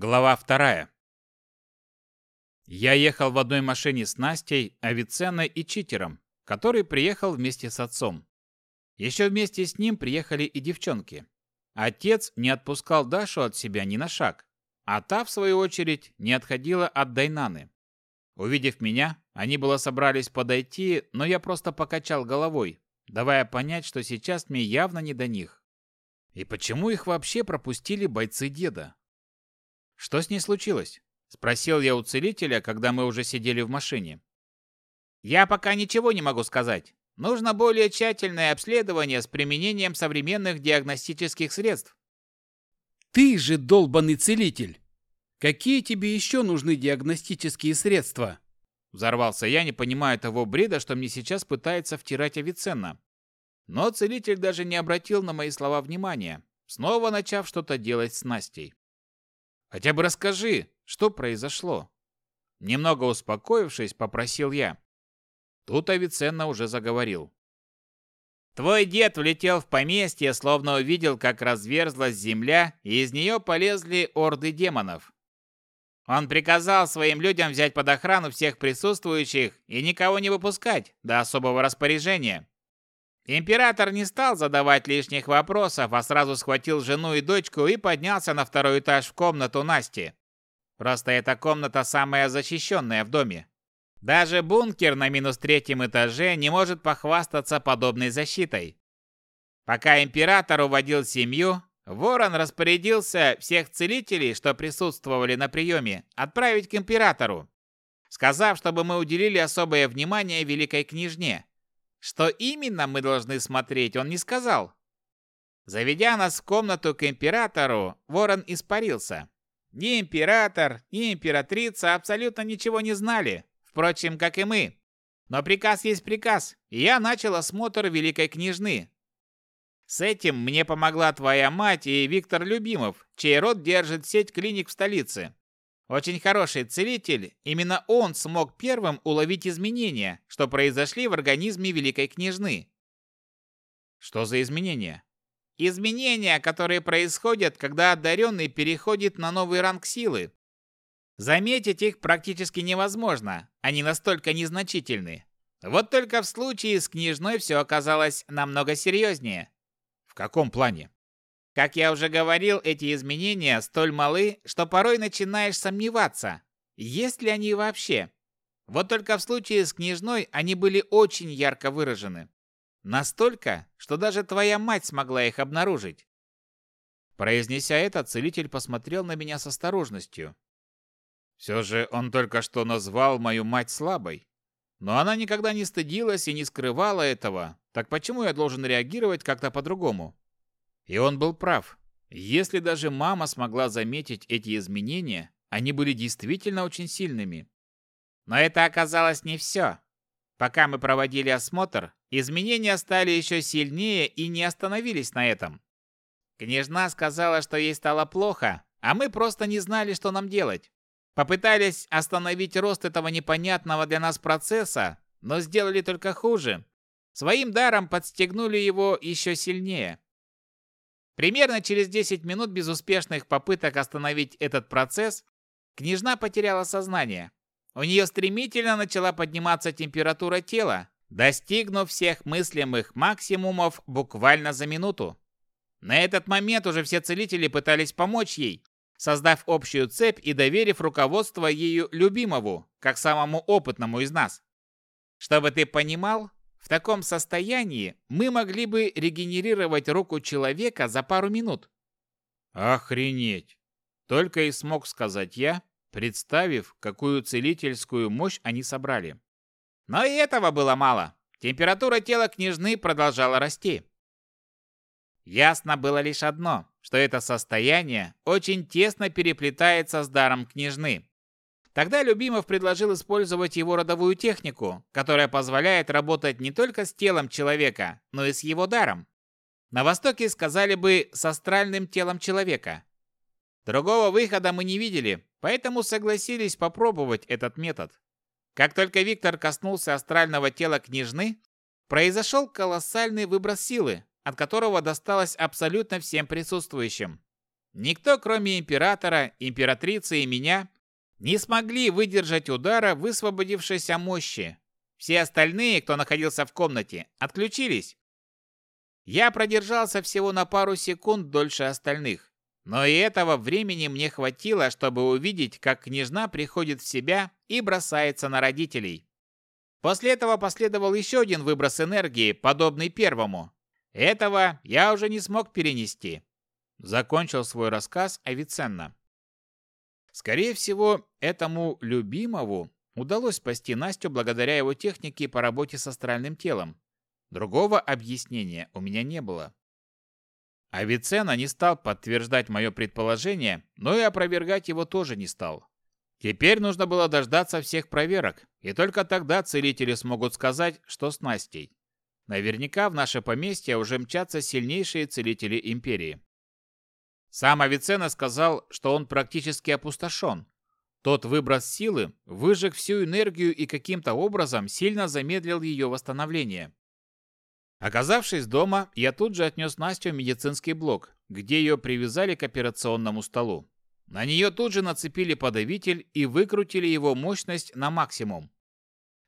Глава вторая. Я ехал в одной машине с Настей, Авиценной и Читером, который приехал вместе с отцом. Еще вместе с ним приехали и девчонки. Отец не отпускал Дашу от себя ни на шаг, а та, в свою очередь, не отходила от Дайнаны. Увидев меня, они было собрались подойти, но я просто покачал головой, давая понять, что сейчас мне явно не до них. И почему их вообще пропустили бойцы деда? Что с ней случилось? Спросил я у целителя, когда мы уже сидели в машине. Я пока ничего не могу сказать. Нужно более тщательное обследование с применением современных диагностических средств. Ты же долбанный целитель! Какие тебе еще нужны диагностические средства? Взорвался я, не понимая того бреда, что мне сейчас пытается втирать Авиценна. Но целитель даже не обратил на мои слова внимания, снова начав что-то делать с Настей. Хотя бы расскажи, что произошло?» Немного успокоившись, попросил я. Тут Авиценна уже заговорил. «Твой дед влетел в поместье, словно увидел, как разверзлась земля, и из нее полезли орды демонов. Он приказал своим людям взять под охрану всех присутствующих и никого не выпускать до особого распоряжения. Император не стал задавать лишних вопросов, а сразу схватил жену и дочку и поднялся на второй этаж в комнату Насти. Просто эта комната самая защищенная в доме. Даже бункер на минус третьем этаже не может похвастаться подобной защитой. Пока император уводил семью, Ворон распорядился всех целителей, что присутствовали на приеме, отправить к императору, сказав, чтобы мы уделили особое внимание великой княжне, что именно мы должны смотреть, он не сказал. Заведя нас в комнату к императору, ворон испарился. Ни император, ни императрица абсолютно ничего не знали, впрочем, как и мы. Но приказ есть приказ, и я начал осмотр великой княжны. С этим мне помогла твоя мать и Виктор Любимов, чей род держит сеть клиник в столице. Очень хороший целитель, именно он смог первым уловить изменения, что произошли в организме Великой Княжны. Что за изменения? Изменения, которые происходят, когда одаренный переходит на новый ранг силы. Заметить их практически невозможно, они настолько незначительны. Вот только в случае с княжной все оказалось намного серьезнее. В каком плане? Как я уже говорил, эти изменения столь малы, что порой начинаешь сомневаться, есть ли они вообще. Вот только в случае с княжной они были очень ярко выражены. Настолько, что даже твоя мать смогла их обнаружить. Произнеся это, целитель посмотрел на меня с осторожностью. Все же он только что назвал мою мать слабой. Но она никогда не стыдилась и не скрывала этого. Так почему я должен реагировать как-то по-другому? И он был прав. Если даже мама смогла заметить эти изменения, они были действительно очень сильными. Но это оказалось не все. Пока мы проводили осмотр, изменения стали еще сильнее и не остановились на этом. Княжна сказала, что ей стало плохо, а мы просто не знали, что нам делать. Попытались остановить рост этого непонятного для нас процесса, но сделали только хуже. Своим даром подстегнули его еще сильнее. Примерно через 10 минут безуспешных попыток остановить этот процесс, княжна потеряла сознание. У нее стремительно начала подниматься температура тела, достигнув всех мыслимых максимумов буквально за минуту. На этот момент уже все целители пытались помочь ей, создав общую цепь и доверив руководство ею любимому, как самому опытному из нас. Чтобы ты понимал, в таком состоянии мы могли бы регенерировать руку человека за пару минут. Охренеть! Только и смог сказать я, представив, какую целительскую мощь они собрали. Но и этого было мало. Температура тела княжны продолжала расти. Ясно было лишь одно, что это состояние очень тесно переплетается с даром княжны. Тогда Любимов предложил использовать его родовую технику, которая позволяет работать не только с телом человека, но и с его даром. На Востоке сказали бы с астральным телом человека. Другого выхода мы не видели, поэтому согласились попробовать этот метод. Как только Виктор коснулся астрального тела княжны, произошел колоссальный выброс силы, от которого досталось абсолютно всем присутствующим. Никто, кроме императора, императрицы и меня, не смогли выдержать удара высвободившейся мощи. Все остальные, кто находился в комнате, отключились. Я продержался всего на пару секунд дольше остальных, но и этого времени мне хватило, чтобы увидеть, как княжна приходит в себя и бросается на родителей. После этого последовал еще один выброс энергии, подобный первому. Этого я уже не смог перенести. Закончил свой рассказ Авиценна. Скорее всего, этому любимому удалось спасти Настю благодаря его технике по работе с астральным телом. Другого объяснения у меня не было. Авиценна не стал подтверждать мое предположение, но и опровергать его тоже не стал. Теперь нужно было дождаться всех проверок, и только тогда целители смогут сказать, что с Настей. Наверняка в наше поместье уже мчатся сильнейшие целители Империи. Сам Авиценна сказал, что он практически опустошен. Тот выброс силы выжег всю энергию и каким-то образом сильно замедлил ее восстановление. Оказавшись дома, я тут же отнес Настю в медицинский блок, где ее привязали к операционному столу. На нее тут же нацепили подавитель и выкрутили его мощность на максимум.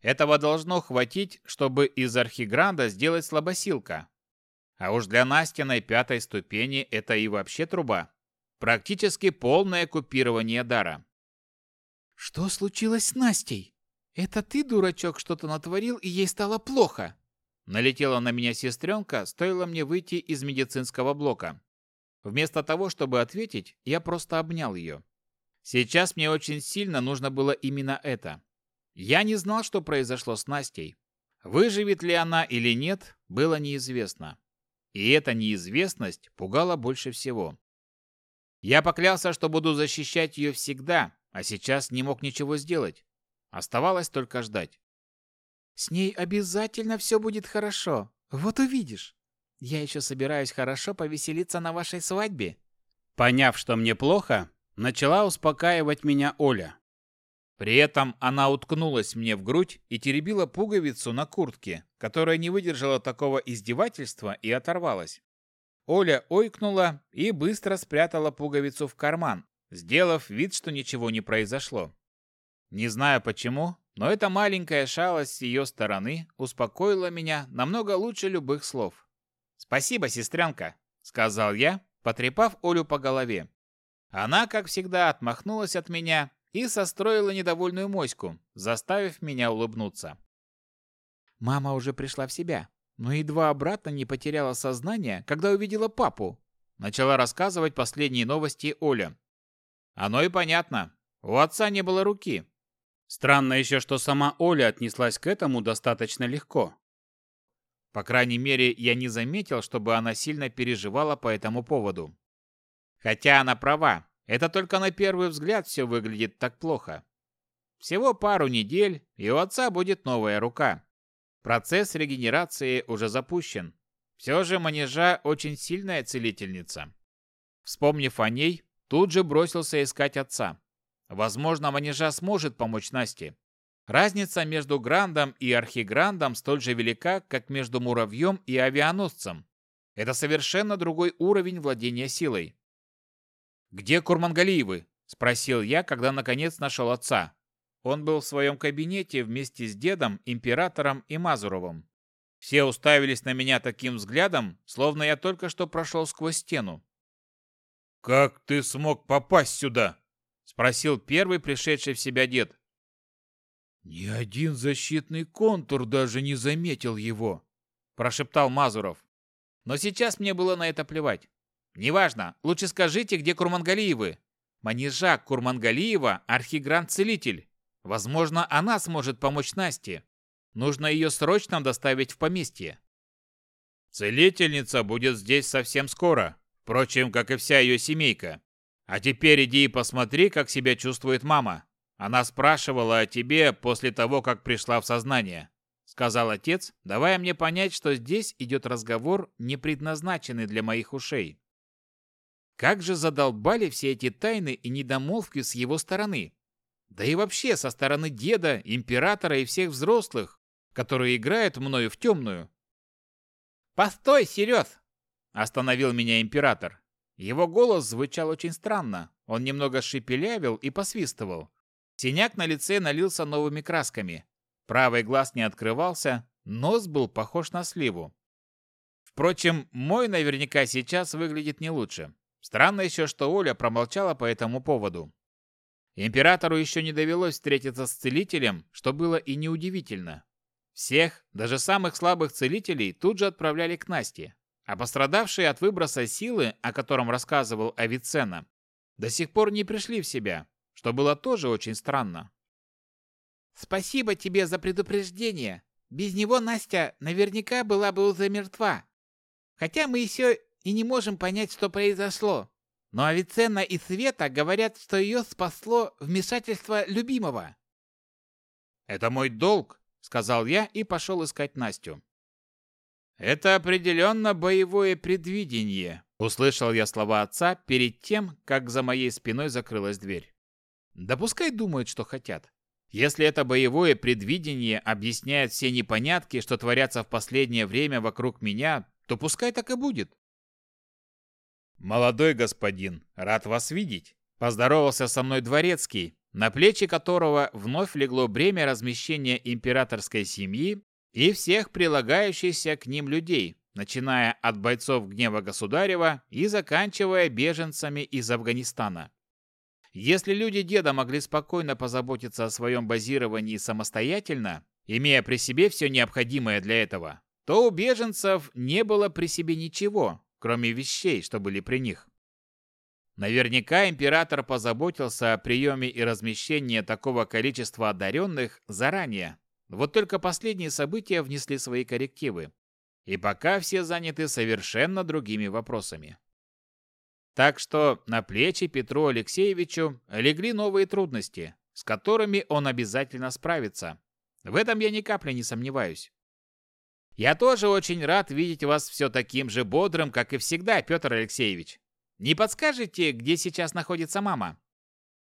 Этого должно хватить, чтобы из архигранда сделать слабосилка. А уж для Настиной пятой ступени это и вообще труба. Практически полное купирование дара. «Что случилось с Настей? Это ты, дурачок, что-то натворил, и ей стало плохо?» Налетела на меня сестренка, стоило мне выйти из медицинского блока. Вместо того, чтобы ответить, я просто обнял ее. Сейчас мне очень сильно нужно было именно это. Я не знал, что произошло с Настей. Выживет ли она или нет, было неизвестно. И эта неизвестность пугала больше всего. Я поклялся, что буду защищать ее всегда, а сейчас не мог ничего сделать. Оставалось только ждать. «С ней обязательно все будет хорошо. Вот увидишь». Я еще собираюсь хорошо повеселиться на вашей свадьбе. Поняв, что мне плохо, начала успокаивать меня Оля. При этом она уткнулась мне в грудь и теребила пуговицу на куртке, которая не выдержала такого издевательства и оторвалась. Оля ойкнула и быстро спрятала пуговицу в карман, сделав вид, что ничего не произошло. Не знаю почему, но эта маленькая шалость с ее стороны успокоила меня намного лучше любых слов. «Спасибо, сестренка», — сказал я, потрепав Олю по голове. Она, как всегда, отмахнулась от меня и состроила недовольную моську, заставив меня улыбнуться. Мама уже пришла в себя, но едва обратно не потеряла сознание, когда увидела папу. Начала рассказывать последние новости Оля. Оно и понятно. У отца не было руки. Странно еще, что сама Оля отнеслась к этому достаточно легко. По крайней мере, я не заметил, чтобы она сильно переживала по этому поводу. Хотя она права, это только на первый взгляд все выглядит так плохо. Всего пару недель, и у отца будет новая рука. Процесс регенерации уже запущен. Все же манежа очень сильная целительница. Вспомнив о ней, тут же бросился искать отца. Возможно, манежа сможет помочь Насте. Разница между Грандом и Архиграндом столь же велика, как между муравьем и авианосцем. Это совершенно другой уровень владения силой. «Где Курмангалиевы?» – спросил я, когда наконец нашел отца. Он был в своем кабинете вместе с дедом, императором и Мазуровым. Все уставились на меня таким взглядом, словно я только что прошел сквозь стену. «Как ты смог попасть сюда?» – спросил первый пришедший в себя дед. «Ни один защитный контур даже не заметил его», – прошептал Мазуров. Но сейчас мне было на это плевать. Неважно, лучше скажите, где Курмангалиевы. Манежа Курмангалиева – архигранд-целитель. Возможно, она сможет помочь Насте. Нужно ее срочно доставить в поместье. Целительница будет здесь совсем скоро, впрочем, как и вся ее семейка. А теперь иди и посмотри, как себя чувствует мама. Она спрашивала о тебе после того, как пришла в сознание, сказал отец, давая мне понять, что здесь идет разговор, не предназначенный для моих ушей. Как же задолбали все эти тайны и недомолвки с его стороны. Да и вообще со стороны деда, императора и всех взрослых, которые играют мною в темную. «Постой, Серёз!» – остановил меня император. Его голос звучал очень странно. Он немного шепелявил и посвистывал. Синяк на лице налился новыми красками. Правый глаз не открывался, нос был похож на сливу. Впрочем, мой наверняка сейчас выглядит не лучше. Странно еще, что Оля промолчала по этому поводу. Императору еще не довелось встретиться с целителем, что было и неудивительно. Всех, даже самых слабых целителей, тут же отправляли к Насте, а пострадавшие от выброса силы, о котором рассказывал Авиценна, до сих пор не пришли в себя, что было тоже очень странно. «Спасибо тебе за предупреждение. Без него Настя наверняка была бы уже мертва. Хотя мы еще и не можем понять, что произошло. Но Авиценна и Света говорят, что ее спасло вмешательство любимого. «Это мой долг», — сказал я и пошел искать Настю. «Это определенно боевое предвидение», — услышал я слова отца перед тем, как за моей спиной закрылась дверь. «Да пускай думают, что хотят. Если это боевое предвидение объясняет все непонятки, что творятся в последнее время вокруг меня, то пускай так и будет. «Молодой господин, рад вас видеть!» Поздоровался со мной дворецкий, на плечи которого вновь легло бремя размещения императорской семьи и всех прилагающихся к ним людей, начиная от бойцов гнева государева и заканчивая беженцами из Афганистана. Если люди деда могли спокойно позаботиться о своем базировании самостоятельно, имея при себе все необходимое для этого, то у беженцев не было при себе ничего, кроме вещей, что были при них. Наверняка император позаботился о приеме и размещении такого количества одаренных заранее. Вот только последние события внесли свои коррективы. И пока все заняты совершенно другими вопросами. Так что на плечи Петру Алексеевичу легли новые трудности, с которыми он обязательно справится. В этом я ни капли не сомневаюсь. Я тоже очень рад видеть вас все таким же бодрым, как и всегда, Петр Алексеевич. Не подскажете, где сейчас находится мама?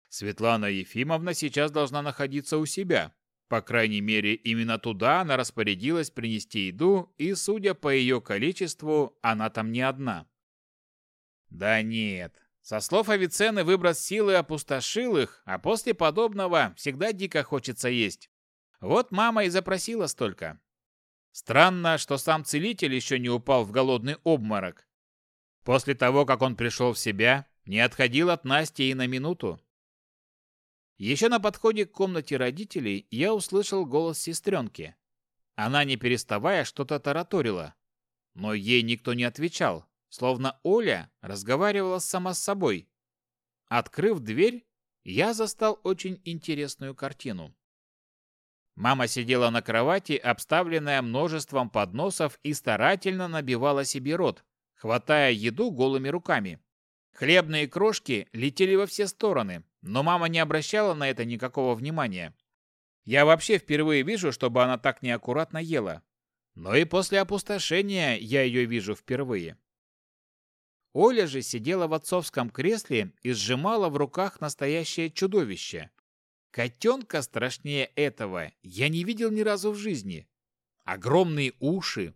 Светлана Ефимовна сейчас должна находиться у себя. По крайней мере, именно туда она распорядилась принести еду, и, судя по ее количеству, она там не одна. Да нет. Со слов Авиценны выброс силы опустошил их, а после подобного всегда дико хочется есть. Вот мама и запросила столько. Странно, что сам целитель еще не упал в голодный обморок. После того, как он пришел в себя, не отходил от Насти и на минуту. Еще на подходе к комнате родителей я услышал голос сестренки. Она, не переставая, что-то тараторила. Но ей никто не отвечал, словно Оля разговаривала сама с собой. Открыв дверь, я застал очень интересную картину. Мама сидела на кровати, обставленная множеством подносов, и старательно набивала себе рот, хватая еду голыми руками. Хлебные крошки летели во все стороны, но мама не обращала на это никакого внимания. Я вообще впервые вижу, чтобы она так неаккуратно ела. Но и после опустошения я ее вижу впервые. Оля же сидела в отцовском кресле и сжимала в руках настоящее чудовище. Котенка страшнее этого я не видел ни разу в жизни. Огромные уши,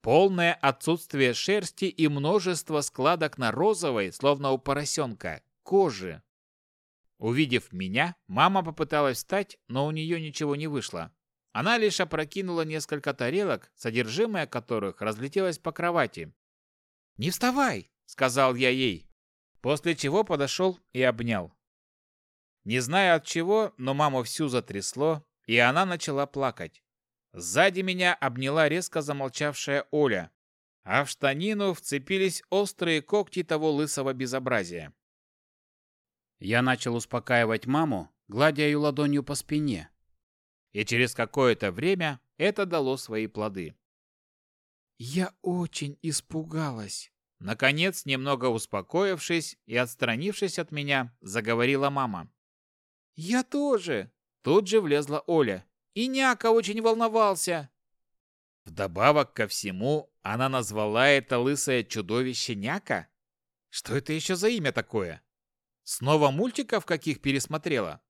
полное отсутствие шерсти и множество складок на розовой, словно у поросенка, коже. Увидев меня, мама попыталась встать, но у нее ничего не вышло. Она лишь опрокинула несколько тарелок, содержимое которых разлетелось по кровати. «Не вставай!» — сказал я ей, после чего подошел и обнял. Не знаю от чего, но маму всю затрясло, и она начала плакать. Сзади меня обняла резко замолчавшая Оля, а в штанину вцепились острые когти того лысого безобразия. Я начал успокаивать маму, гладя ее ладонью по спине. И через какое-то время это дало свои плоды. «Я очень испугалась», Наконец, немного успокоившись и отстранившись от меня, заговорила мама. «Я тоже!» Тут же влезла Оля. «И Няка очень волновался!» Вдобавок ко всему, она назвала это лысое чудовище Няка? Что это еще за имя такое? Снова мультиков каких пересмотрела?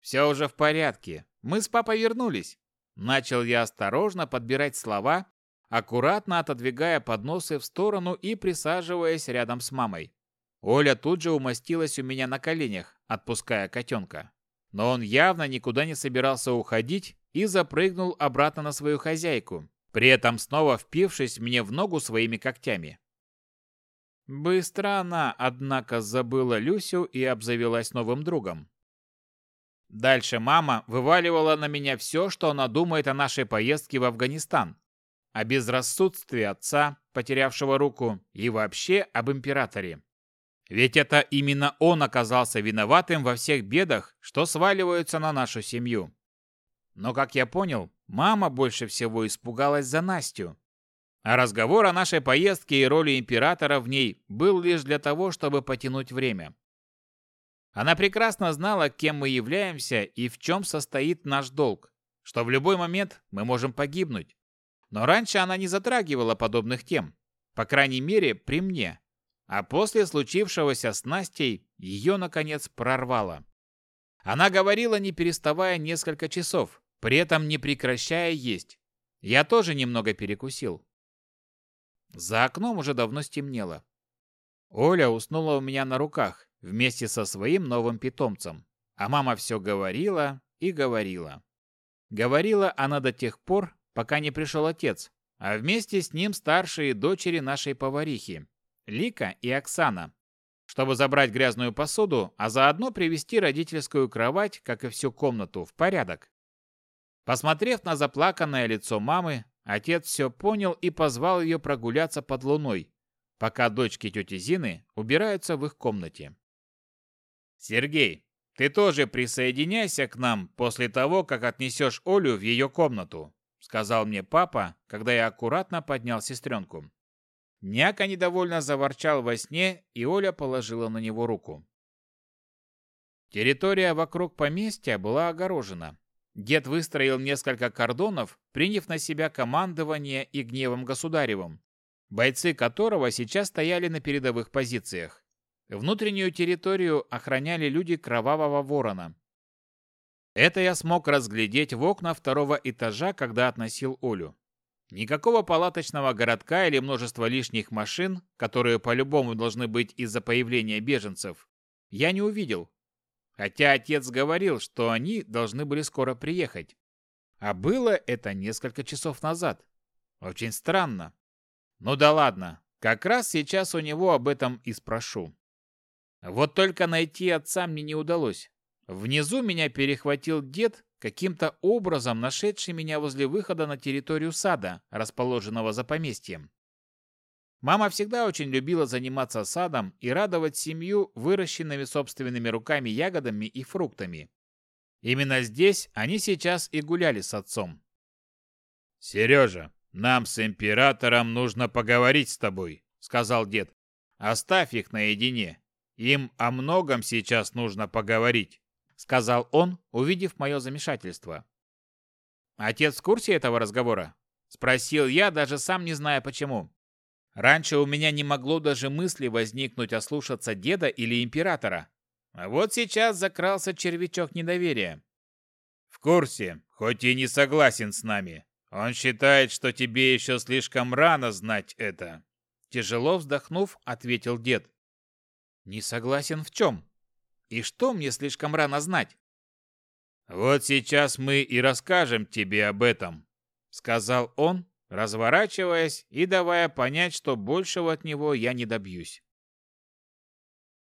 Все уже в порядке. Мы с папой вернулись. Начал я осторожно подбирать слова, аккуратно отодвигая подносы в сторону и присаживаясь рядом с мамой. Оля тут же умостилась у меня на коленях, отпуская котенка. Но он явно никуда не собирался уходить и запрыгнул обратно на свою хозяйку, при этом снова впившись мне в ногу своими когтями. Быстро она, однако, забыла Люсю и обзавелась новым другом. Дальше мама вываливала на меня все, что она думает о нашей поездке в Афганистан, о безрассудстве отца, потерявшего руку, и вообще об императоре. Ведь это именно он оказался виноватым во всех бедах, что сваливаются на нашу семью. Но, как я понял, мама больше всего испугалась за Настю. А разговор о нашей поездке и роли императора в ней был лишь для того, чтобы потянуть время. Она прекрасно знала, кем мы являемся и в чем состоит наш долг, что в любой момент мы можем погибнуть. Но раньше она не затрагивала подобных тем, по крайней мере, при мне. А после случившегося с Настей ее, наконец, прорвало. Она говорила, не переставая несколько часов, при этом не прекращая есть. Я тоже немного перекусил. За окном уже давно стемнело. Оля уснула у меня на руках вместе со своим новым питомцем, а мама все говорила и говорила. Говорила она до тех пор, пока не пришел отец, а вместе с ним старшие дочери нашей поварихи, Лика и Оксана, чтобы забрать грязную посуду, а заодно привести родительскую кровать, как и всю комнату, в порядок. Посмотрев на заплаканное лицо мамы, Отец все понял и позвал ее прогуляться под луной, пока дочки тети Зины убираются в их комнате. «Сергей, ты тоже присоединяйся к нам после того, как отнесешь Олю в ее комнату», сказал мне папа, когда я аккуратно поднял сестренку. Няка недовольно заворчал во сне, и Оля положила на него руку. Территория вокруг поместья была огорожена, Дед выстроил несколько кордонов, приняв на себя командование и гневом государевым, бойцы которого сейчас стояли на передовых позициях. Внутреннюю территорию охраняли люди Кровавого Ворона. Это я смог разглядеть в окна второго этажа, когда относил Олю. Никакого палаточного городка или множества лишних машин, которые по-любому должны быть из-за появления беженцев, я не увидел, Хотя отец говорил, что они должны были скоро приехать. А было это несколько часов назад. Очень странно. Ну да ладно, как раз сейчас у него об этом и спрошу. Вот только найти отца мне не удалось. Внизу меня перехватил дед, каким-то образом нашедший меня возле выхода на территорию сада, расположенного за поместьем. Мама всегда очень любила заниматься садом и радовать семью выращенными собственными руками ягодами и фруктами. Именно здесь они сейчас и гуляли с отцом. «Сережа, нам с императором нужно поговорить с тобой», — сказал дед. «Оставь их наедине. Им о многом сейчас нужно поговорить», — сказал он, увидев мое замешательство. «Отец в курсе этого разговора?» — спросил я, даже сам не зная почему. Раньше у меня не могло даже мысли возникнуть ослушаться деда или императора. А вот сейчас закрался червячок недоверия. В курсе, хоть и не согласен с нами. Он считает, что тебе еще слишком рано знать это. Тяжело вздохнув, ответил дед. Не согласен в чем? И что мне слишком рано знать? Вот сейчас мы и расскажем тебе об этом, сказал он, разворачиваясь и давая понять, что большего от него я не добьюсь.